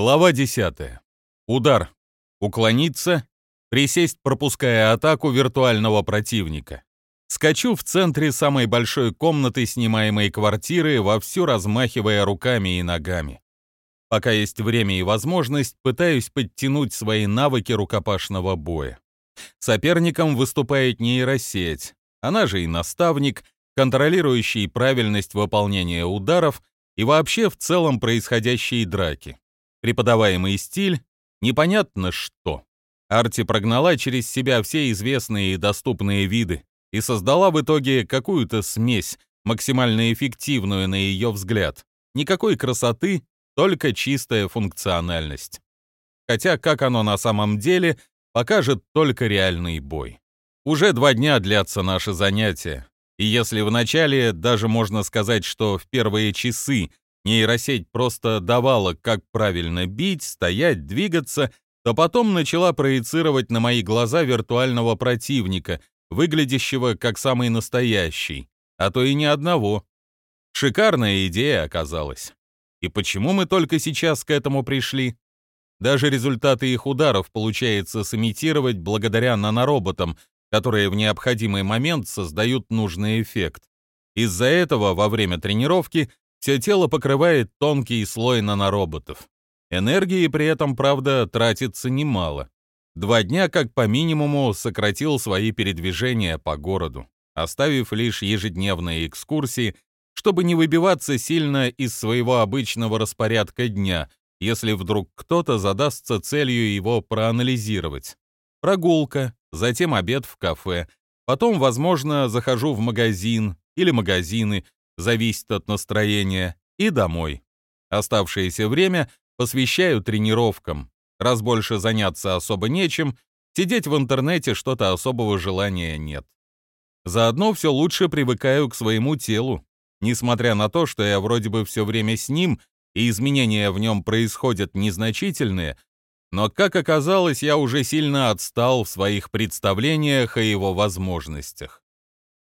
Глава 10. Удар. Уклониться. Присесть, пропуская атаку виртуального противника. Скачу в центре самой большой комнаты снимаемой квартиры, вовсю размахивая руками и ногами. Пока есть время и возможность, пытаюсь подтянуть свои навыки рукопашного боя. Соперником выступает нейросеть, она же и наставник, контролирующий правильность выполнения ударов и вообще в целом происходящие драки. Преподаваемый стиль — непонятно что. Арти прогнала через себя все известные и доступные виды и создала в итоге какую-то смесь, максимально эффективную на ее взгляд. Никакой красоты, только чистая функциональность. Хотя как оно на самом деле, покажет только реальный бой. Уже два дня длятся наши занятия, и если вначале даже можно сказать, что в первые часы нейросеть просто давала, как правильно бить, стоять, двигаться, то потом начала проецировать на мои глаза виртуального противника, выглядящего как самый настоящий, а то и не одного. Шикарная идея оказалась. И почему мы только сейчас к этому пришли? Даже результаты их ударов получается сымитировать благодаря нанороботам, которые в необходимый момент создают нужный эффект. Из-за этого во время тренировки все тело покрывает тонкий слой нанороботов. Энергии при этом, правда, тратится немало. Два дня как по минимуму сократил свои передвижения по городу, оставив лишь ежедневные экскурсии, чтобы не выбиваться сильно из своего обычного распорядка дня, если вдруг кто-то задастся целью его проанализировать. Прогулка, затем обед в кафе, потом, возможно, захожу в магазин или магазины, зависит от настроения, и домой. Оставшееся время посвящаю тренировкам. Раз больше заняться особо нечем, сидеть в интернете что-то особого желания нет. Заодно все лучше привыкаю к своему телу, несмотря на то, что я вроде бы все время с ним, и изменения в нем происходят незначительные, но, как оказалось, я уже сильно отстал в своих представлениях о его возможностях.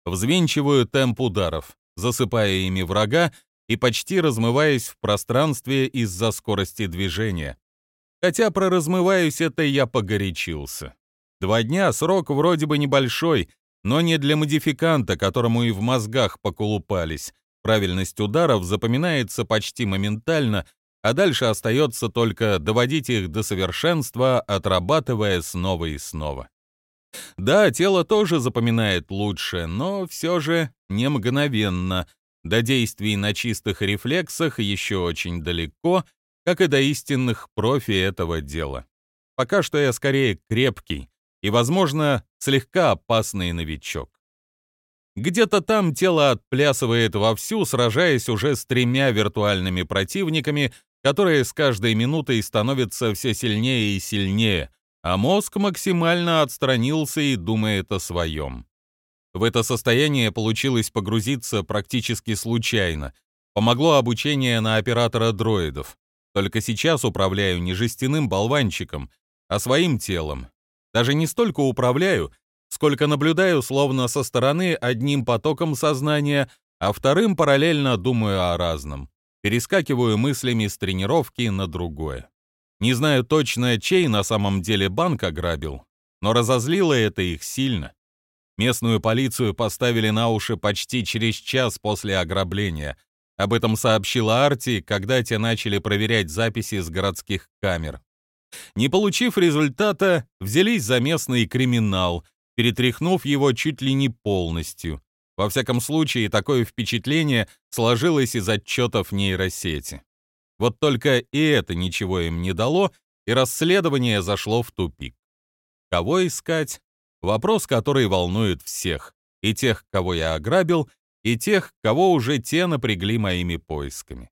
Взвинчиваю темп ударов, засыпая ими врага и почти размываясь в пространстве из-за скорости движения. Хотя про размываюсь это я погорячился. Два дня срок вроде бы небольшой, но не для модификанта, которому и в мозгах поколупались. Правильность ударов запоминается почти моментально, а дальше остается только доводить их до совершенства, отрабатывая снова и снова. Да, тело тоже запоминает лучше, но все же не мгновенно. До действий на чистых рефлексах еще очень далеко, как и до истинных профи этого дела. Пока что я скорее крепкий и, возможно, слегка опасный новичок. Где-то там тело отплясывает вовсю, сражаясь уже с тремя виртуальными противниками, которые с каждой минутой становятся все сильнее и сильнее, а мозг максимально отстранился и думает о своем. В это состояние получилось погрузиться практически случайно. Помогло обучение на оператора дроидов. Только сейчас управляю не жестяным болванчиком, а своим телом. Даже не столько управляю, сколько наблюдаю словно со стороны одним потоком сознания, а вторым параллельно думаю о разном. Перескакиваю мыслями с тренировки на другое. Не знаю точно, чей на самом деле банк ограбил, но разозлило это их сильно. Местную полицию поставили на уши почти через час после ограбления. Об этом сообщила Арти, когда те начали проверять записи с городских камер. Не получив результата, взялись за местный криминал, перетряхнув его чуть ли не полностью. Во всяком случае, такое впечатление сложилось из отчетов нейросети. Вот только и это ничего им не дало, и расследование зашло в тупик. Кого искать? Вопрос, который волнует всех. И тех, кого я ограбил, и тех, кого уже те напрягли моими поисками.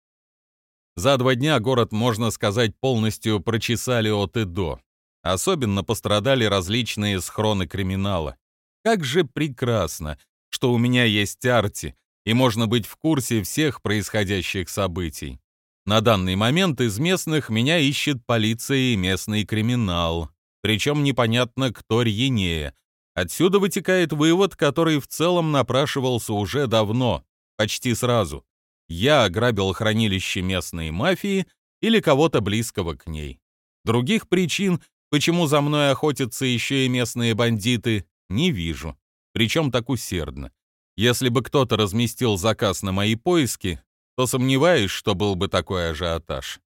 За два дня город, можно сказать, полностью прочесали от и до. Особенно пострадали различные схроны криминала. Как же прекрасно, что у меня есть арти, и можно быть в курсе всех происходящих событий. На данный момент из местных меня ищет полиция и местный криминал. Причем непонятно, кто рьянее. Отсюда вытекает вывод, который в целом напрашивался уже давно, почти сразу. Я ограбил хранилище местной мафии, или кого-то близкого к ней. Других причин, почему за мной охотятся еще и местные бандиты, не вижу, причем так усердно. Если бы кто-то разместил заказ на мои поиски, то сомневаюсь, что был бы такой ажиотаж.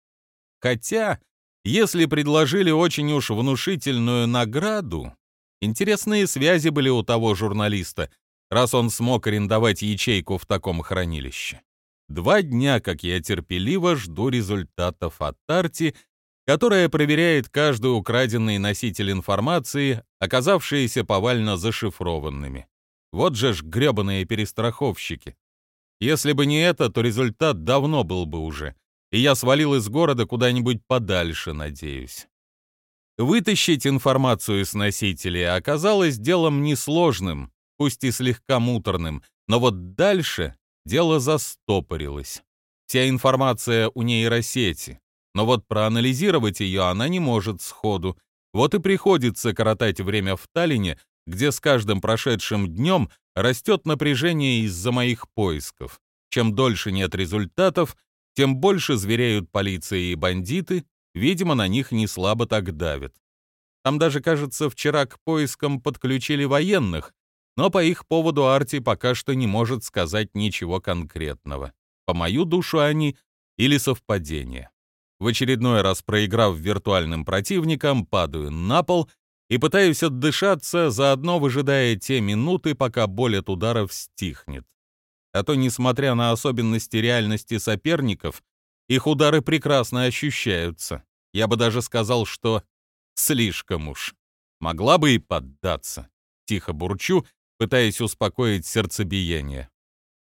Хотя, если предложили очень уж внушительную награду, интересные связи были у того журналиста, раз он смог арендовать ячейку в таком хранилище. Два дня, как я терпеливо жду результатов от Арти, которая проверяет каждый украденный носитель информации, оказавшиеся повально зашифрованными. Вот же ж грёбаные перестраховщики. Если бы не это, то результат давно был бы уже, и я свалил из города куда-нибудь подальше, надеюсь. Вытащить информацию с носителя оказалось делом несложным, пусть и слегка муторным, но вот дальше дело застопорилось. Вся информация у нейросети, но вот проанализировать ее она не может сходу. Вот и приходится коротать время в Таллине, где с каждым прошедшим днем растет напряжение из-за моих поисков. Чем дольше нет результатов, тем больше зверяют полиция и бандиты, видимо, на них не слабо так давят. Там даже, кажется, вчера к поискам подключили военных, но по их поводу Арти пока что не может сказать ничего конкретного. По мою душу они или совпадение. В очередной раз проиграв виртуальным противникам, падаю на пол и пытаюсь отдышаться, заодно выжидая те минуты, пока боль от ударов стихнет. А то, несмотря на особенности реальности соперников, их удары прекрасно ощущаются. Я бы даже сказал, что слишком уж. Могла бы и поддаться. Тихо бурчу, пытаясь успокоить сердцебиение.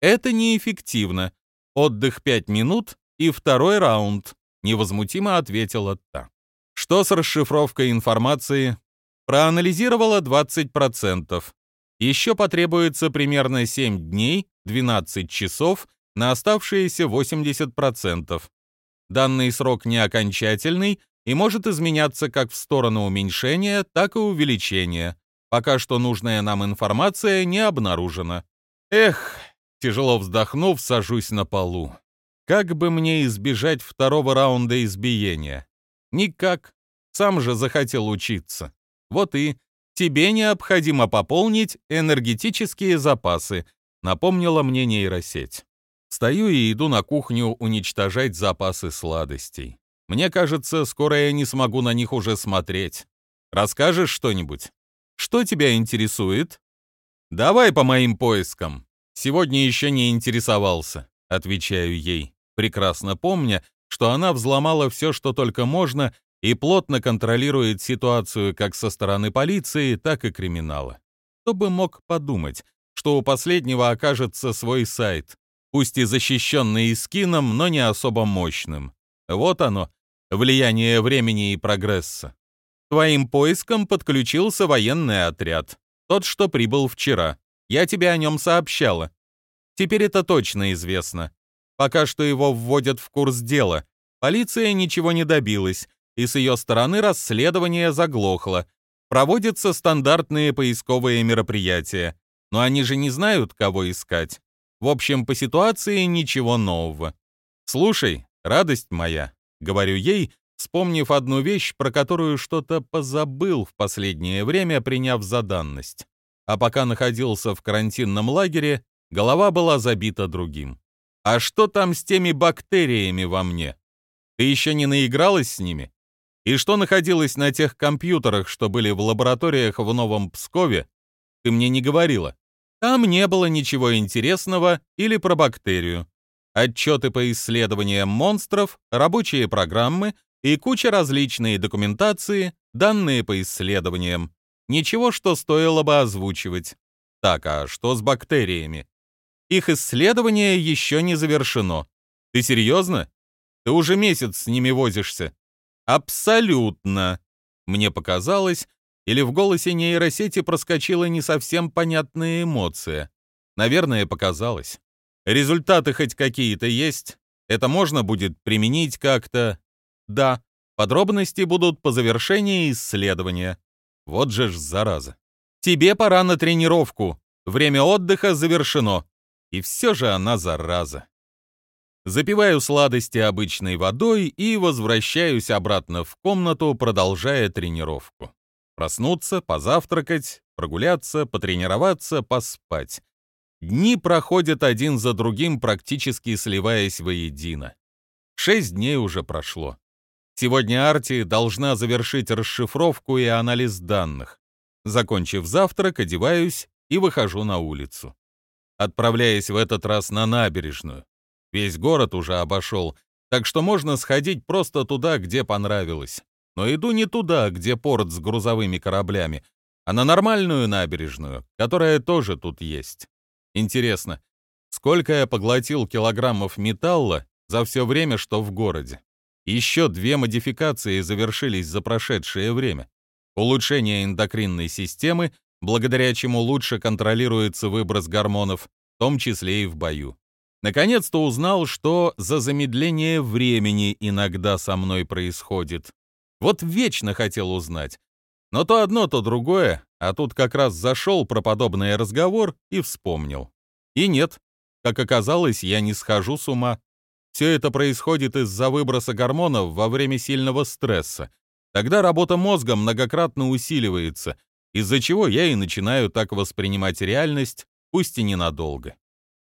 Это неэффективно. Отдых пять минут и второй раунд, невозмутимо ответила та. Что с расшифровкой информации? Проанализировала 20%. Еще потребуется примерно 7 дней, 12 часов на оставшиеся 80%. Данный срок не окончательный и может изменяться как в сторону уменьшения, так и увеличения. Пока что нужная нам информация не обнаружена. Эх, тяжело вздохнув, сажусь на полу. Как бы мне избежать второго раунда избиения? Никак. Сам же захотел учиться. Вот и тебе необходимо пополнить энергетические запасы, напомнила мне нейросеть. Стою и иду на кухню уничтожать запасы сладостей. Мне кажется, скоро я не смогу на них уже смотреть. Расскажешь что-нибудь? Что тебя интересует? Давай по моим поискам. Сегодня еще не интересовался, отвечаю ей, прекрасно помня, что она взломала все, что только можно, и плотно контролирует ситуацию как со стороны полиции, так и криминала. Кто бы мог подумать, что у последнего окажется свой сайт, пусть и защищенный скином, но не особо мощным. Вот оно, влияние времени и прогресса. Твоим поискам подключился военный отряд, тот, что прибыл вчера. Я тебе о нем сообщала. Теперь это точно известно. Пока что его вводят в курс дела. Полиция ничего не добилась, и с ее стороны расследование заглохло. Проводятся стандартные поисковые мероприятия, но они же не знают, кого искать. В общем, по ситуации ничего нового. «Слушай, радость моя», — говорю ей, вспомнив одну вещь, про которую что-то позабыл в последнее время, приняв за данность. А пока находился в карантинном лагере, голова была забита другим. «А что там с теми бактериями во мне? Ты еще не наигралась с ними?» И что находилось на тех компьютерах, что были в лабораториях в Новом Пскове, ты мне не говорила. Там не было ничего интересного или про бактерию. Отчеты по исследованиям монстров, рабочие программы и куча различной документации, данные по исследованиям. Ничего, что стоило бы озвучивать. Так, а что с бактериями? Их исследование еще не завершено. Ты серьезно? Ты уже месяц с ними возишься. Абсолютно. Мне показалось, или в голосе нейросети проскочила не совсем понятная эмоция. Наверное, показалось. Результаты хоть какие-то есть? Это можно будет применить как-то? Да. Подробности будут по завершении исследования. Вот же ж зараза. Тебе пора на тренировку. Время отдыха завершено. И все же она зараза. Запиваю сладости обычной водой и возвращаюсь обратно в комнату, продолжая тренировку. Проснуться, позавтракать, прогуляться, потренироваться, поспать. Дни проходят один за другим, практически сливаясь воедино. Шесть дней уже прошло. Сегодня Арти должна завершить расшифровку и анализ данных. Закончив завтрак, одеваюсь и выхожу на улицу. Отправляясь в этот раз на набережную. Весь город уже обошел, так что можно сходить просто туда, где понравилось. Но иду не туда, где порт с грузовыми кораблями, а на нормальную набережную, которая тоже тут есть. Интересно, сколько я поглотил килограммов металла за все время, что в городе? Еще две модификации завершились за прошедшее время. Улучшение эндокринной системы, благодаря чему лучше контролируется выброс гормонов, в том числе и в бою. Наконец-то узнал, что за замедление времени иногда со мной происходит. Вот вечно хотел узнать. Но то одно, то другое, а тут как раз зашел про подобный разговор и вспомнил. И нет, как оказалось, я не схожу с ума. Все это происходит из-за выброса гормонов во время сильного стресса. Тогда работа мозга многократно усиливается, из-за чего я и начинаю так воспринимать реальность, пусть и ненадолго.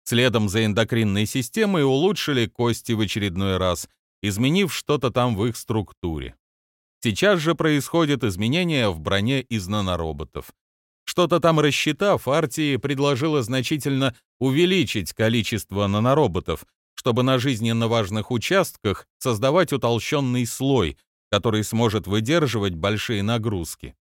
Следом за эндокринной системой улучшили кости в очередной раз, изменив что-то там в их структуре. Сейчас же происходят изменения в броне из нанороботов. Что-то там рассчитав, Артии предложила значительно увеличить количество нанороботов, чтобы на жизненно важных участках создавать утолщенный слой, который сможет выдерживать большие нагрузки.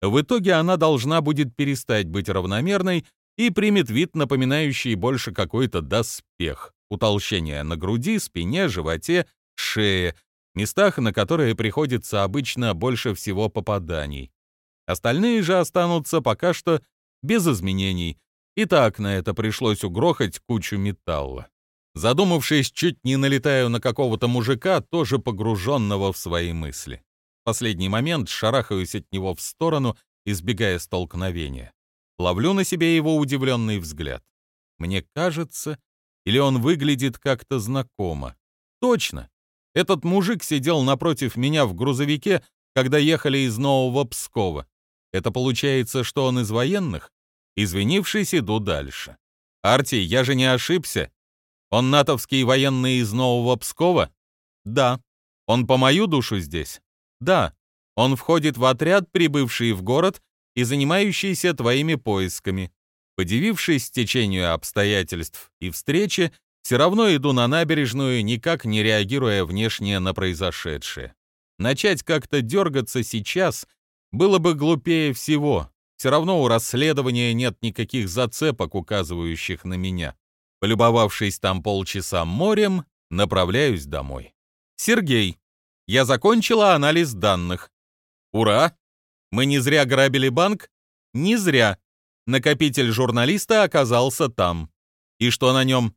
В итоге она должна будет перестать быть равномерной и примет вид, напоминающий больше какой-то доспех. Утолщение на груди, спине, животе, шее, местах, на которые приходится обычно больше всего попаданий. Остальные же останутся пока что без изменений. И так на это пришлось угрохать кучу металла. Задумавшись, чуть не налетаю на какого-то мужика, тоже погруженного в свои мысли. В последний момент шарахаюсь от него в сторону, избегая столкновения. Ловлю на себе его удивленный взгляд. Мне кажется, или он выглядит как-то знакомо. Точно! Этот мужик сидел напротив меня в грузовике, когда ехали из Нового Пскова. Это получается, что он из военных? Извинившись, иду дальше. Арти, я же не ошибся. Он натовский военный из Нового Пскова? Да. Он по мою душу здесь? Да. Он входит в отряд, прибывший в город и занимающийся твоими поисками. Подивившись течению обстоятельств и встрече, все равно иду на набережную, никак не реагируя внешне на произошедшее. Начать как-то дергаться сейчас было бы глупее всего. Все равно у расследования нет никаких зацепок, указывающих на меня. Полюбовавшись там полчаса морем, направляюсь домой. Сергей, я закончила анализ данных. Ура! Мы не зря грабили банк? Не зря. Накопитель журналиста оказался там. И что на нем?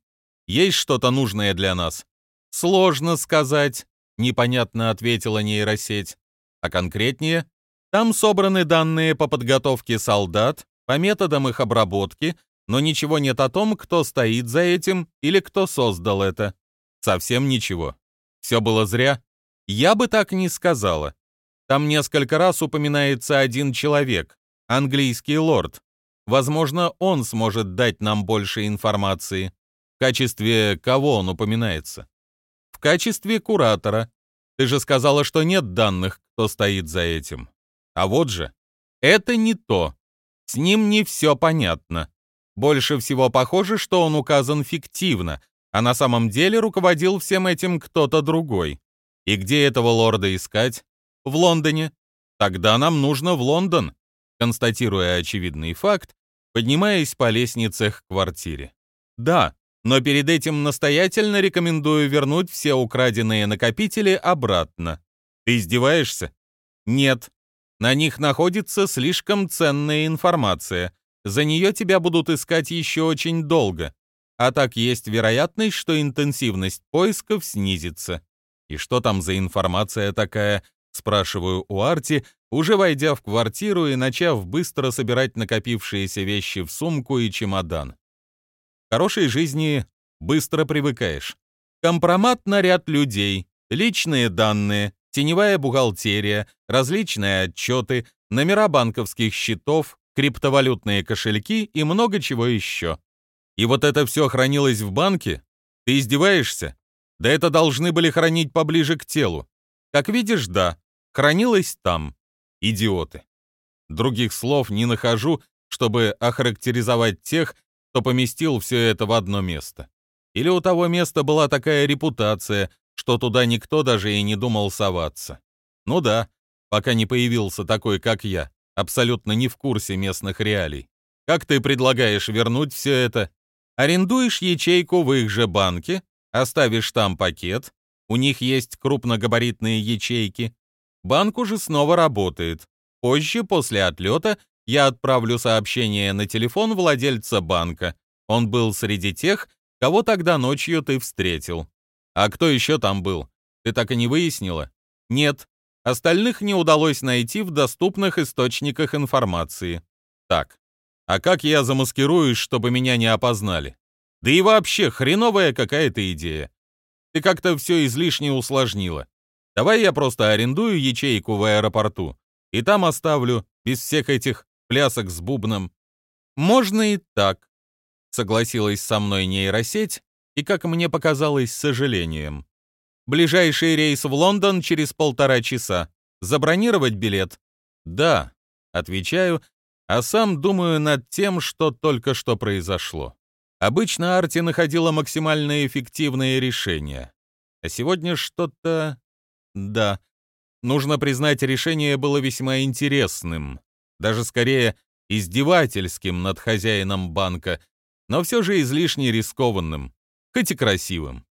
Есть что-то нужное для нас? Сложно сказать, непонятно ответила нейросеть. А конкретнее? Там собраны данные по подготовке солдат, по методам их обработки, но ничего нет о том, кто стоит за этим или кто создал это. Совсем ничего. Все было зря? Я бы так не сказала. Там несколько раз упоминается один человек, английский лорд. Возможно, он сможет дать нам больше информации. В качестве кого он упоминается? В качестве куратора. Ты же сказала, что нет данных, кто стоит за этим. А вот же, это не то. С ним не все понятно. Больше всего похоже, что он указан фиктивно, а на самом деле руководил всем этим кто-то другой. И где этого лорда искать? В Лондоне. Тогда нам нужно в Лондон, констатируя очевидный факт, поднимаясь по лестнице к квартире. Да, но перед этим настоятельно рекомендую вернуть все украденные накопители обратно. Ты издеваешься? Нет. На них находится слишком ценная информация. За нее тебя будут искать еще очень долго. А так есть вероятность, что интенсивность поисков снизится. И что там за информация такая, Спрашиваю у Арти, уже войдя в квартиру и начав быстро собирать накопившиеся вещи в сумку и чемодан. К хорошей жизни быстро привыкаешь. Компромат на ряд людей, личные данные, теневая бухгалтерия, различные отчеты, номера банковских счетов, криптовалютные кошельки и много чего еще. И вот это все хранилось в банке? Ты издеваешься? Да это должны были хранить поближе к телу. Как видишь, да, хранилось там. Идиоты. Других слов не нахожу, чтобы охарактеризовать тех, кто поместил все это в одно место. Или у того места была такая репутация, что туда никто даже и не думал соваться. Ну да, пока не появился такой, как я, абсолютно не в курсе местных реалий. Как ты предлагаешь вернуть все это? Арендуешь ячейку в их же банке, оставишь там пакет, у них есть крупногабаритные ячейки. Банк уже снова работает. Позже, после отлета, я отправлю сообщение на телефон владельца банка. Он был среди тех, кого тогда ночью ты встретил. А кто еще там был? Ты так и не выяснила? Нет. Остальных не удалось найти в доступных источниках информации. Так, а как я замаскируюсь, чтобы меня не опознали? Да и вообще, хреновая какая-то идея. Ты как-то все излишне усложнила. Давай я просто арендую ячейку в аэропорту и там оставлю, без всех этих плясок с бубном. Можно и так, согласилась со мной нейросеть, и, как мне показалось, с сожалением. Ближайший рейс в Лондон через полтора часа. Забронировать билет? Да, отвечаю, а сам думаю над тем, что только что произошло. Обычно Арти находила максимально эффективные решения. А сегодня что-то... Да, нужно признать, решение было весьма интересным. Даже скорее издевательским над хозяином банка, но все же излишне рискованным, хоть и красивым.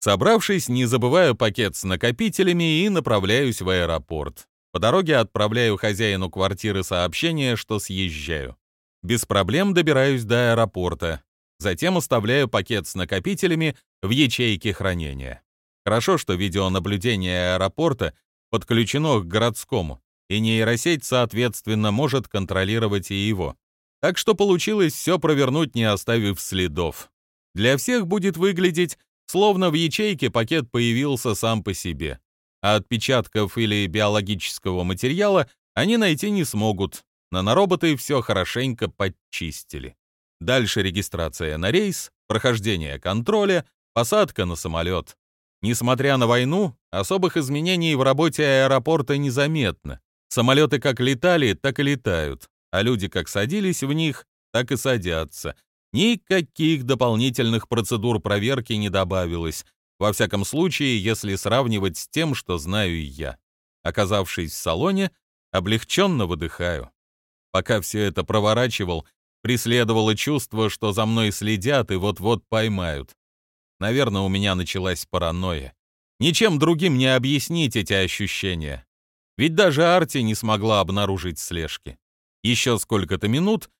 Собравшись, не забываю пакет с накопителями и направляюсь в аэропорт. По дороге отправляю хозяину квартиры сообщение, что съезжаю. Без проблем добираюсь до аэропорта. Затем оставляю пакет с накопителями в ячейке хранения. Хорошо, что видеонаблюдение аэропорта подключено к городскому, и нейросеть, соответственно, может контролировать и его. Так что получилось все провернуть, не оставив следов. Для всех будет выглядеть, словно в ячейке пакет появился сам по себе а отпечатков или биологического материала они найти не смогут. Нанороботы все хорошенько подчистили. Дальше регистрация на рейс, прохождение контроля, посадка на самолет. Несмотря на войну, особых изменений в работе аэропорта незаметно. Самолеты как летали, так и летают, а люди как садились в них, так и садятся. Никаких дополнительных процедур проверки не добавилось, во всяком случае, если сравнивать с тем, что знаю я. Оказавшись в салоне, облегченно выдыхаю. Пока все это проворачивал, преследовало чувство, что за мной следят и вот-вот поймают. Наверное, у меня началась паранойя. Ничем другим не объяснить эти ощущения. Ведь даже Арти не смогла обнаружить слежки. Еще сколько-то минут,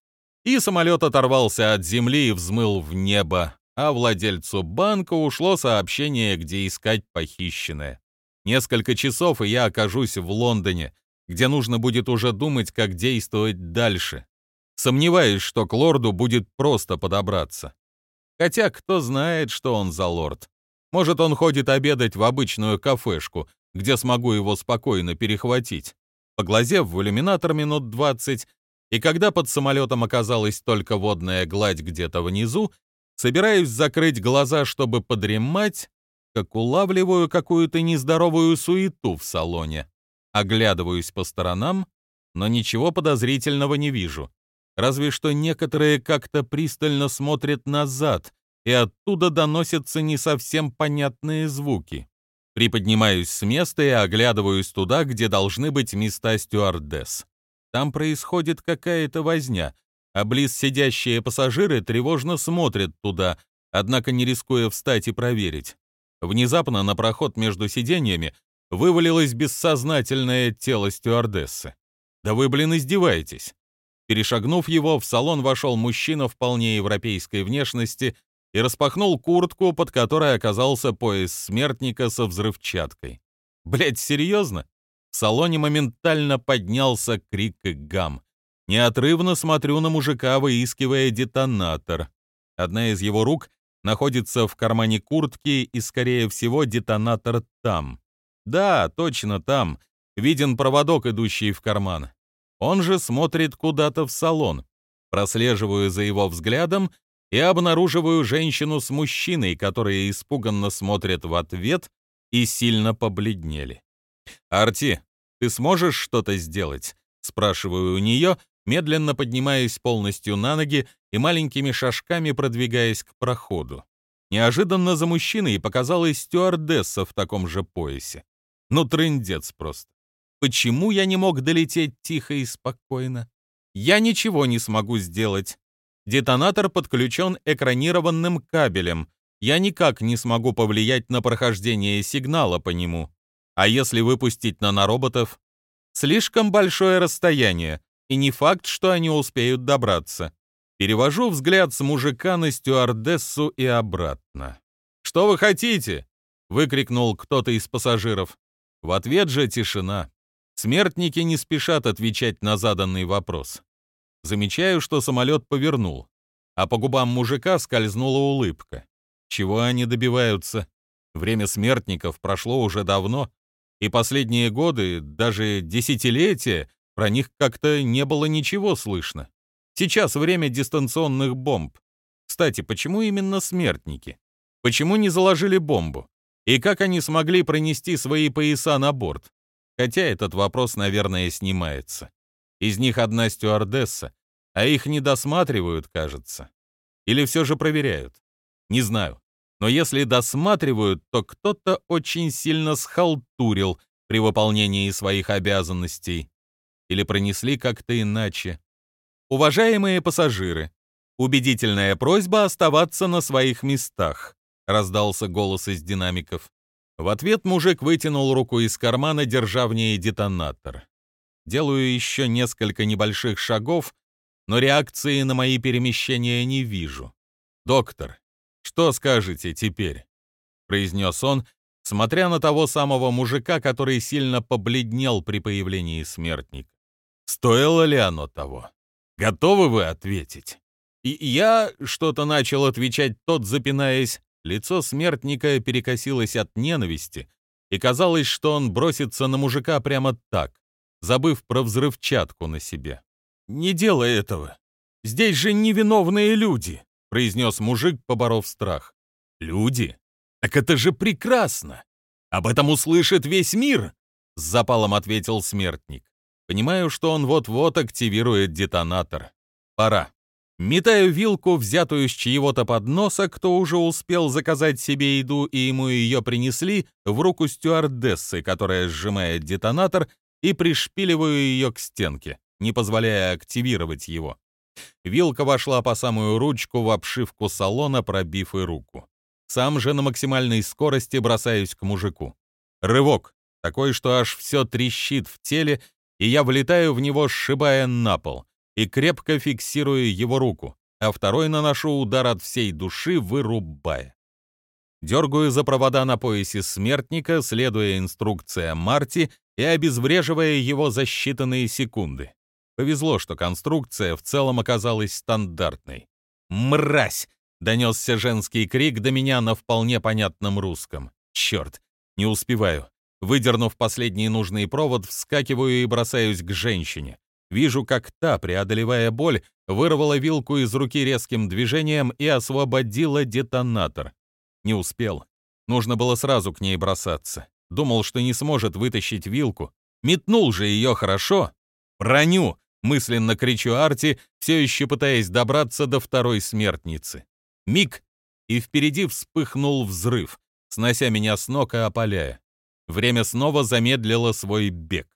и самолет оторвался от земли и взмыл в небо, а владельцу банка ушло сообщение, где искать похищенное. Несколько часов, и я окажусь в Лондоне, где нужно будет уже думать, как действовать дальше. Сомневаюсь, что к лорду будет просто подобраться. Хотя кто знает, что он за лорд. Может, он ходит обедать в обычную кафешку, где смогу его спокойно перехватить. Поглазев в иллюминатор минут двадцать, и когда под самолетом оказалась только водная гладь где-то внизу, Собираюсь закрыть глаза, чтобы подремать, как улавливаю какую-то нездоровую суету в салоне. Оглядываюсь по сторонам, но ничего подозрительного не вижу. Разве что некоторые как-то пристально смотрят назад, и оттуда доносятся не совсем понятные звуки. Приподнимаюсь с места и оглядываюсь туда, где должны быть места стюардесс. Там происходит какая-то возня, а близ сидящие пассажиры тревожно смотрят туда, однако не рискуя встать и проверить. Внезапно на проход между сиденьями вывалилось бессознательное тело стюардессы. «Да вы, блин, издеваетесь!» Перешагнув его, в салон вошел мужчина вполне европейской внешности и распахнул куртку, под которой оказался пояс смертника со взрывчаткой. Блять, серьезно? В салоне моментально поднялся крик и гам. Неотрывно смотрю на мужика, выискивая детонатор. Одна из его рук находится в кармане куртки и, скорее всего, детонатор там. Да, точно там. Виден проводок, идущий в карман. Он же смотрит куда-то в салон. Прослеживаю за его взглядом и обнаруживаю женщину с мужчиной, которые испуганно смотрят в ответ и сильно побледнели. «Арти, ты сможешь что-то сделать?» — спрашиваю у нее, медленно поднимаясь полностью на ноги и маленькими шажками продвигаясь к проходу. Неожиданно за мужчиной показалась стюардесса в таком же поясе. Ну, трындец просто. Почему я не мог долететь тихо и спокойно? Я ничего не смогу сделать. Детонатор подключен экранированным кабелем. Я никак не смогу повлиять на прохождение сигнала по нему. А если выпустить нанороботов? Слишком большое расстояние, и не факт, что они успеют добраться. Перевожу взгляд с мужика на стюардессу и обратно. «Что вы хотите?» — выкрикнул кто-то из пассажиров. В ответ же тишина. Смертники не спешат отвечать на заданный вопрос. Замечаю, что самолет повернул, а по губам мужика скользнула улыбка. Чего они добиваются? Время смертников прошло уже давно, и последние годы, даже десятилетия, про них как-то не было ничего слышно. Сейчас время дистанционных бомб. Кстати, почему именно смертники? Почему не заложили бомбу? И как они смогли пронести свои пояса на борт? Хотя этот вопрос, наверное, снимается. Из них одна стюардесса, а их не досматривают, кажется. Или все же проверяют? Не знаю. Но если досматривают, то кто-то очень сильно схалтурил при выполнении своих обязанностей. Или пронесли как-то иначе. Уважаемые пассажиры, убедительная просьба оставаться на своих местах, раздался голос из динамиков. В ответ мужик вытянул руку из кармана, держа в ней детонатор. Делаю еще несколько небольших шагов, но реакции на мои перемещения не вижу. «Доктор, «Что скажете теперь?» — произнес он, смотря на того самого мужика, который сильно побледнел при появлении смертника. «Стоило ли оно того? Готовы вы ответить?» И я что-то начал отвечать, тот запинаясь. Лицо смертника перекосилось от ненависти, и казалось, что он бросится на мужика прямо так, забыв про взрывчатку на себе. «Не делай этого! Здесь же невиновные люди!» — произнес мужик, поборов страх. «Люди? Так это же прекрасно! Об этом услышит весь мир!» — с запалом ответил смертник. «Понимаю, что он вот-вот активирует детонатор. Пора». Метаю вилку, взятую с чьего-то подноса, кто уже успел заказать себе еду, и ему ее принесли, в руку стюардессы, которая сжимает детонатор, и пришпиливаю ее к стенке, не позволяя активировать его. Вилка вошла по самую ручку в обшивку салона, пробив и руку. Сам же на максимальной скорости бросаюсь к мужику. Рывок, такой, что аж все трещит в теле, и я влетаю в него, сшибая на пол, и крепко фиксирую его руку, а второй наношу удар от всей души, вырубая. Дергаю за провода на поясе смертника, следуя инструкциям Марти и обезвреживая его за считанные секунды. Повезло, что конструкция в целом оказалась стандартной. «Мразь!» — донесся женский крик до меня на вполне понятном русском. «Черт! Не успеваю!» Выдернув последний нужный провод, вскакиваю и бросаюсь к женщине. Вижу, как та, преодолевая боль, вырвала вилку из руки резким движением и освободила детонатор. Не успел. Нужно было сразу к ней бросаться. Думал, что не сможет вытащить вилку. Метнул же ее хорошо. Броню! Мысленно кричу Арти, все еще пытаясь добраться до второй смертницы. Миг, и впереди вспыхнул взрыв, снося меня с ног и опаляя. Время снова замедлило свой бег.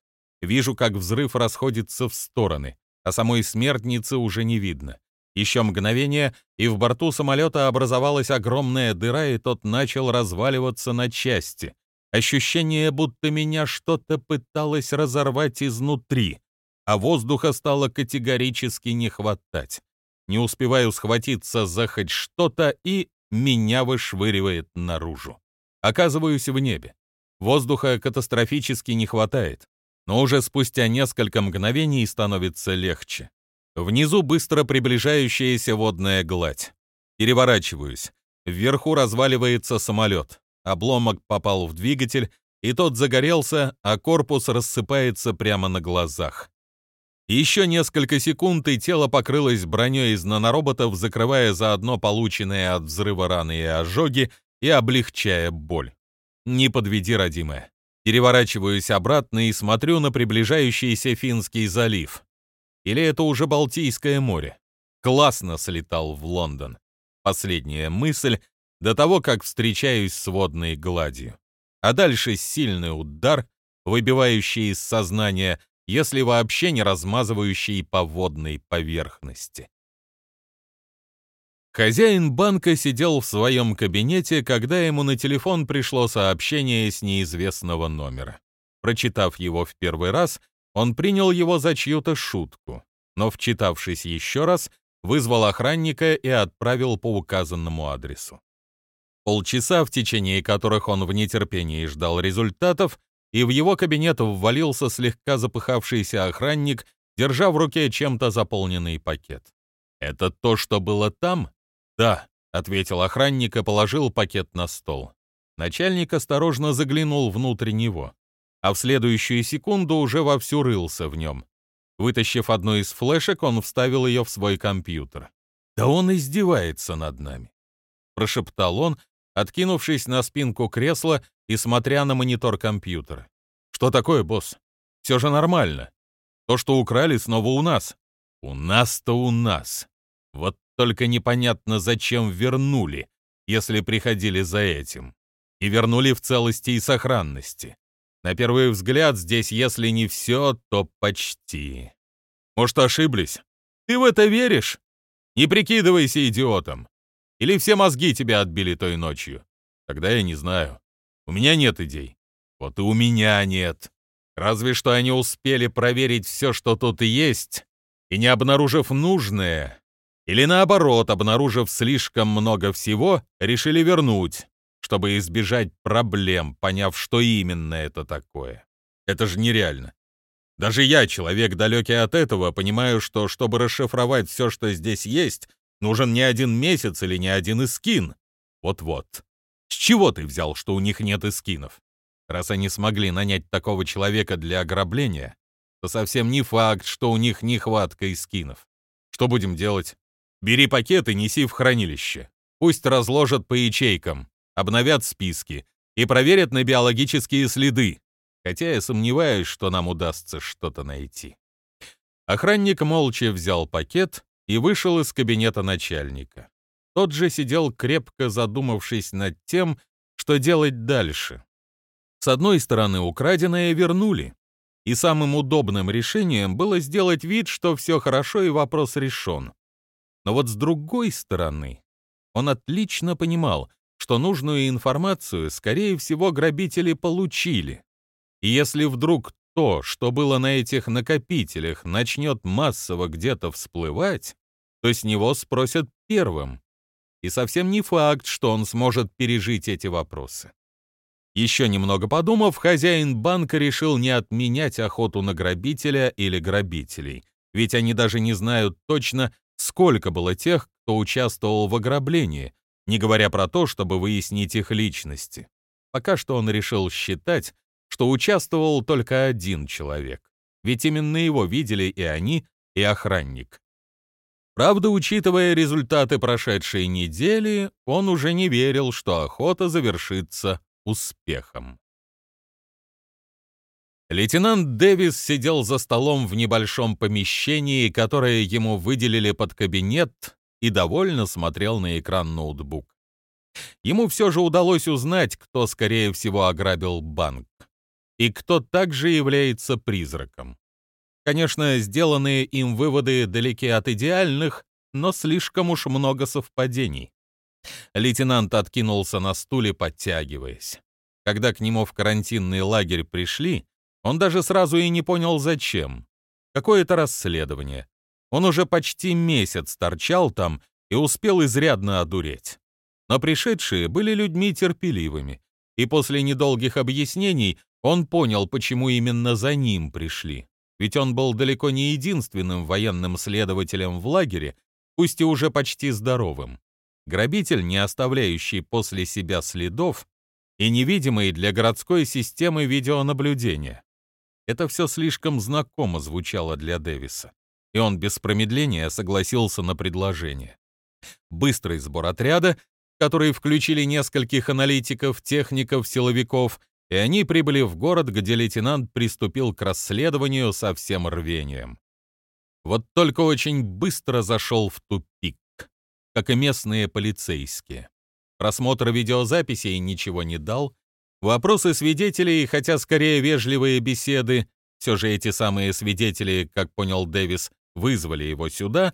Вижу, как взрыв расходится в стороны, а самой смертницы уже не видно. Еще мгновение, и в борту самолета образовалась огромная дыра, и тот начал разваливаться на части. Ощущение, будто меня что-то пыталось разорвать изнутри а воздуха стало категорически не хватать. Не успеваю схватиться за хоть что-то, и меня вышвыривает наружу. Оказываюсь в небе. Воздуха катастрофически не хватает, но уже спустя несколько мгновений становится легче. Внизу быстро приближающаяся водная гладь. Переворачиваюсь. Вверху разваливается самолет. Обломок попал в двигатель, и тот загорелся, а корпус рассыпается прямо на глазах. Еще несколько секунд, и тело покрылось броней из нанороботов, закрывая заодно полученные от взрыва раны и ожоги и облегчая боль. Не подведи, родимая. Переворачиваюсь обратно и смотрю на приближающийся Финский залив. Или это уже Балтийское море? Классно слетал в Лондон. Последняя мысль до того, как встречаюсь с водной гладью. А дальше сильный удар, выбивающий из сознания, если вообще не размазывающий по водной поверхности. Хозяин банка сидел в своем кабинете, когда ему на телефон пришло сообщение с неизвестного номера. Прочитав его в первый раз, он принял его за чью-то шутку, но, вчитавшись еще раз, вызвал охранника и отправил по указанному адресу. Полчаса, в течение которых он в нетерпении ждал результатов, и в его кабинет ввалился слегка запыхавшийся охранник, держа в руке чем-то заполненный пакет. «Это то, что было там?» «Да», — ответил охранник и положил пакет на стол. Начальник осторожно заглянул внутрь него, а в следующую секунду уже вовсю рылся в нем. Вытащив одну из флешек, он вставил ее в свой компьютер. «Да он издевается над нами», — прошептал он, откинувшись на спинку кресла и смотря на монитор компьютера. «Что такое, босс? Все же нормально. То, что украли, снова у нас». «У нас-то у нас. Вот только непонятно, зачем вернули, если приходили за этим. И вернули в целости и сохранности. На первый взгляд, здесь, если не все, то почти. Может, ошиблись? Ты в это веришь? Не прикидывайся идиотом. Или все мозги тебя отбили той ночью? Тогда я не знаю. У меня нет идей. Вот и у меня нет. Разве что они успели проверить все, что тут есть, и не обнаружив нужное, или наоборот, обнаружив слишком много всего, решили вернуть, чтобы избежать проблем, поняв, что именно это такое. Это же нереально. Даже я, человек далекий от этого, понимаю, что чтобы расшифровать все, что здесь есть, нужен не один месяц или не один эскин. Вот-вот. С чего ты взял, что у них нет эскинов? Раз они смогли нанять такого человека для ограбления, то совсем не факт, что у них нехватка эскинов. Что будем делать? Бери пакет и неси в хранилище. Пусть разложат по ячейкам, обновят списки и проверят на биологические следы, хотя я сомневаюсь, что нам удастся что-то найти. Охранник молча взял пакет и вышел из кабинета начальника. Тот же сидел крепко задумавшись над тем, что делать дальше. С одной стороны, украденное вернули, и самым удобным решением было сделать вид, что все хорошо и вопрос решен. Но вот с другой стороны, он отлично понимал, что нужную информацию, скорее всего, грабители получили. И если вдруг то, что было на этих накопителях, начнет массово где-то всплывать, то с него спросят первым. И совсем не факт, что он сможет пережить эти вопросы. Еще немного подумав, хозяин банка решил не отменять охоту на грабителя или грабителей, ведь они даже не знают точно, сколько было тех, кто участвовал в ограблении, не говоря про то, чтобы выяснить их личности. Пока что он решил считать, что участвовал только один человек, ведь именно его видели и они, и охранник. Правда, учитывая результаты прошедшей недели, он уже не верил, что охота завершится успехом. Лейтенант Дэвис сидел за столом в небольшом помещении, которое ему выделили под кабинет, и довольно смотрел на экран ноутбук. Ему все же удалось узнать, кто, скорее всего, ограбил банк, и кто также является призраком. Конечно, сделанные им выводы далеки от идеальных, но слишком уж много совпадений. Лейтенант откинулся на стуле, подтягиваясь. Когда к нему в карантинный лагерь пришли, он даже сразу и не понял, зачем. Какое-то расследование. Он уже почти месяц торчал там и успел изрядно одуреть. Но пришедшие были людьми терпеливыми, и после недолгих объяснений он понял, почему именно за ним пришли. Ведь он был далеко не единственным военным следователем в лагере, пусть и уже почти здоровым. грабитель, не оставляющий после себя следов, и невидимый для городской системы видеонаблюдения. Это все слишком знакомо звучало для Дэвиса, и он без промедления согласился на предложение. Быстрый сбор отряда, который включили нескольких аналитиков, техников, силовиков, и они прибыли в город, где лейтенант приступил к расследованию со всем рвением. Вот только очень быстро зашел в тупик, как и местные полицейские. Просмотр видеозаписей ничего не дал. Вопросы свидетелей, хотя скорее вежливые беседы, все же эти самые свидетели, как понял Дэвис, вызвали его сюда,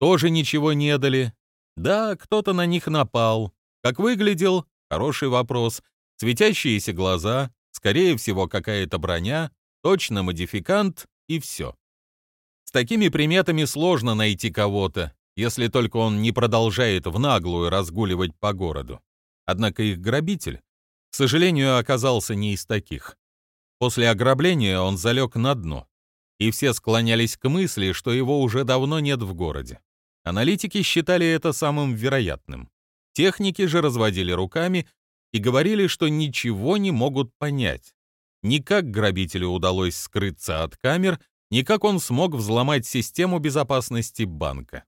тоже ничего не дали. Да, кто-то на них напал. Как выглядел? Хороший вопрос. Светящиеся глаза, скорее всего, какая-то броня, точно модификант и все. С такими приметами сложно найти кого-то, если только он не продолжает в наглую разгуливать по городу. Однако их грабитель, к сожалению, оказался не из таких. После ограбления он залег на дно, и все склонялись к мысли, что его уже давно нет в городе. Аналитики считали это самым вероятным. Техники же разводили руками и говорили, что ничего не могут понять. Ни как грабителю удалось скрыться от камер, ни как он смог взломать систему безопасности банка.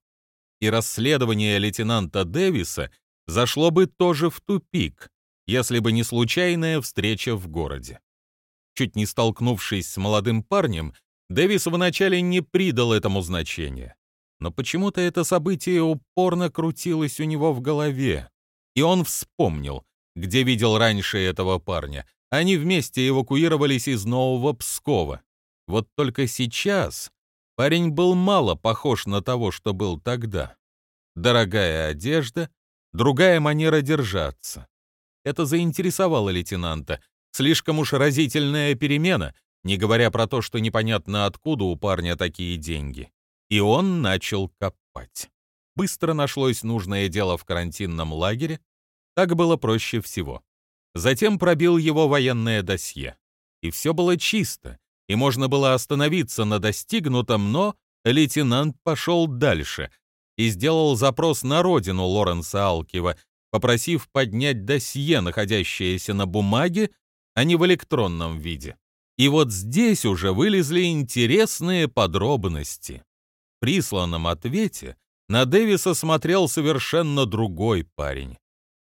И расследование лейтенанта Дэвиса зашло бы тоже в тупик, если бы не случайная встреча в городе. Чуть не столкнувшись с молодым парнем, Дэвис вначале не придал этому значения. Но почему-то это событие упорно крутилось у него в голове, и он вспомнил, где видел раньше этого парня. Они вместе эвакуировались из Нового Пскова. Вот только сейчас парень был мало похож на того, что был тогда. Дорогая одежда, другая манера держаться. Это заинтересовало лейтенанта. Слишком уж разительная перемена, не говоря про то, что непонятно откуда у парня такие деньги. И он начал копать. Быстро нашлось нужное дело в карантинном лагере. Так было проще всего. Затем пробил его военное досье. И все было чисто, и можно было остановиться на достигнутом, но лейтенант пошел дальше и сделал запрос на родину Лоренса Алкива, попросив поднять досье, находящееся на бумаге, а не в электронном виде. И вот здесь уже вылезли интересные подробности. В присланном ответе на Дэвиса смотрел совершенно другой парень.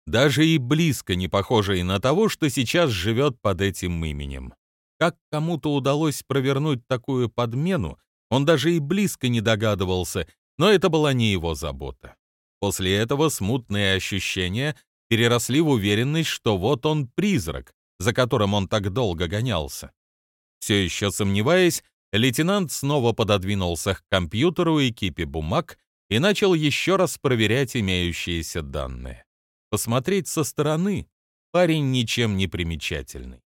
Даже и близко не похожий на того, что сейчас живет под этим именем. Как кому-то удалось провернуть такую подмену, он даже и близко не догадывался, но это была не его забота. После этого смутные ощущения переросли в уверенность, что вот он призрак, за которым он так долго гонялся. Все еще сомневаясь, лейтенант снова пододвинулся к компьютеру и кипе бумаг и начал еще раз проверять имеющиеся данные. Посмотреть со стороны парень ничем не примечательный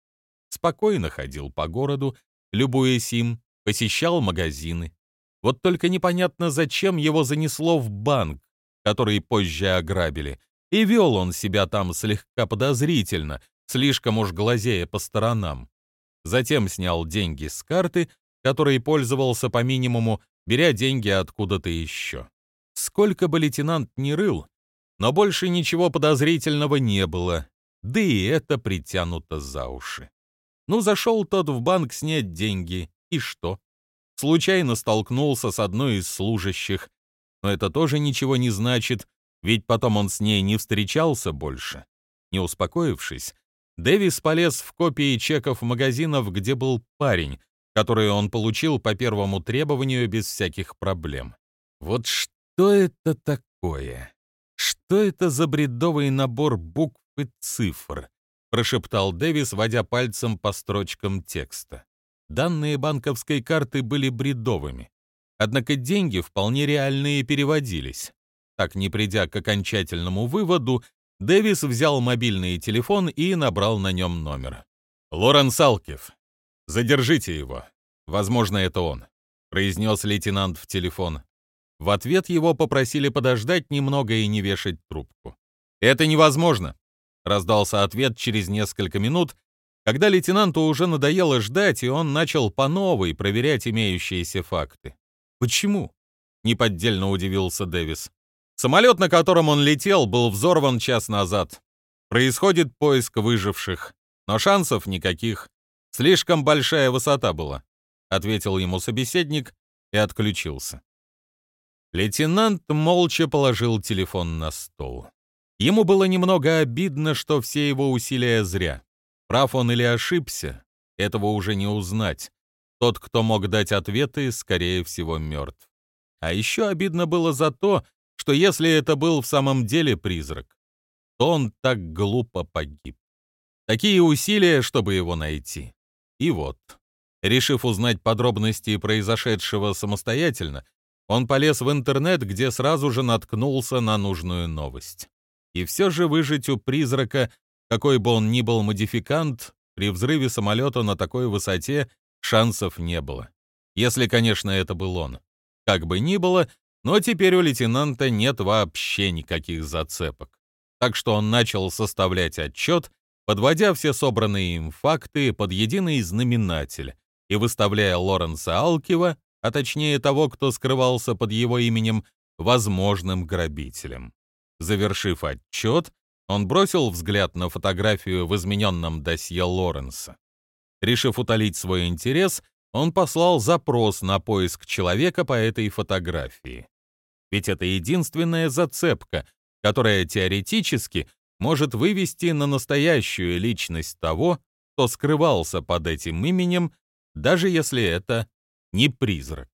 спокойно ходил по городу, любуясь им, посещал магазины. Вот только непонятно, зачем его занесло в банк, который позже ограбили, и вел он себя там слегка подозрительно, слишком уж глазея по сторонам. Затем снял деньги с карты, которой пользовался по минимуму, беря деньги откуда-то еще. Сколько бы лейтенант ни рыл, но больше ничего подозрительного не было, да и это притянуто за уши. Ну, зашел тот в банк снять деньги, и что? Случайно столкнулся с одной из служащих. Но это тоже ничего не значит, ведь потом он с ней не встречался больше. Не успокоившись, Дэвис полез в копии чеков магазинов, где был парень, который он получил по первому требованию без всяких проблем. Вот что это такое? Что это за бредовый набор букв и цифр? — прошептал Дэвис, водя пальцем по строчкам текста. Данные банковской карты были бредовыми. Однако деньги вполне реальные переводились. Так, не придя к окончательному выводу, Дэвис взял мобильный телефон и набрал на нем номер. «Лорен Салкив, задержите его. Возможно, это он», — произнес лейтенант в телефон. В ответ его попросили подождать немного и не вешать трубку. «Это невозможно», Раздался ответ через несколько минут, когда лейтенанту уже надоело ждать, и он начал по новой проверять имеющиеся факты. «Почему?» — неподдельно удивился Дэвис. Самолет, на котором он летел, был взорван час назад. Происходит поиск выживших, но шансов никаких. Слишком большая высота была, ответил ему собеседник и отключился. Лейтенант молча положил телефон на стол. Ему было немного обидно, что все его усилия зря. Прав он или ошибся, этого уже не узнать. Тот, кто мог дать ответы, скорее всего, мертв. А еще обидно было за то, что если это был в самом деле призрак, то он так глупо погиб. Такие усилия, чтобы его найти. И вот, решив узнать подробности произошедшего самостоятельно, он полез в интернет, где сразу же наткнулся на нужную новость. И все же выжить у призрака, какой бы он ни был модификант, при взрыве самолета на такой высоте шансов не было. Если, конечно, это был он. Как бы ни было, но теперь у лейтенанта нет вообще никаких зацепок. Так что он начал составлять отчет, подводя все собранные им факты под единый знаменатель и выставляя Лоренса Алкива, а точнее того, кто скрывался под его именем, возможным грабителем. Завершив отчет, он бросил взгляд на фотографию в измененном досье Лоренса. Решив утолить свой интерес, он послал запрос на поиск человека по этой фотографии. Ведь это единственная зацепка, которая теоретически может вывести на настоящую личность того, кто скрывался под этим именем, даже если это не призрак.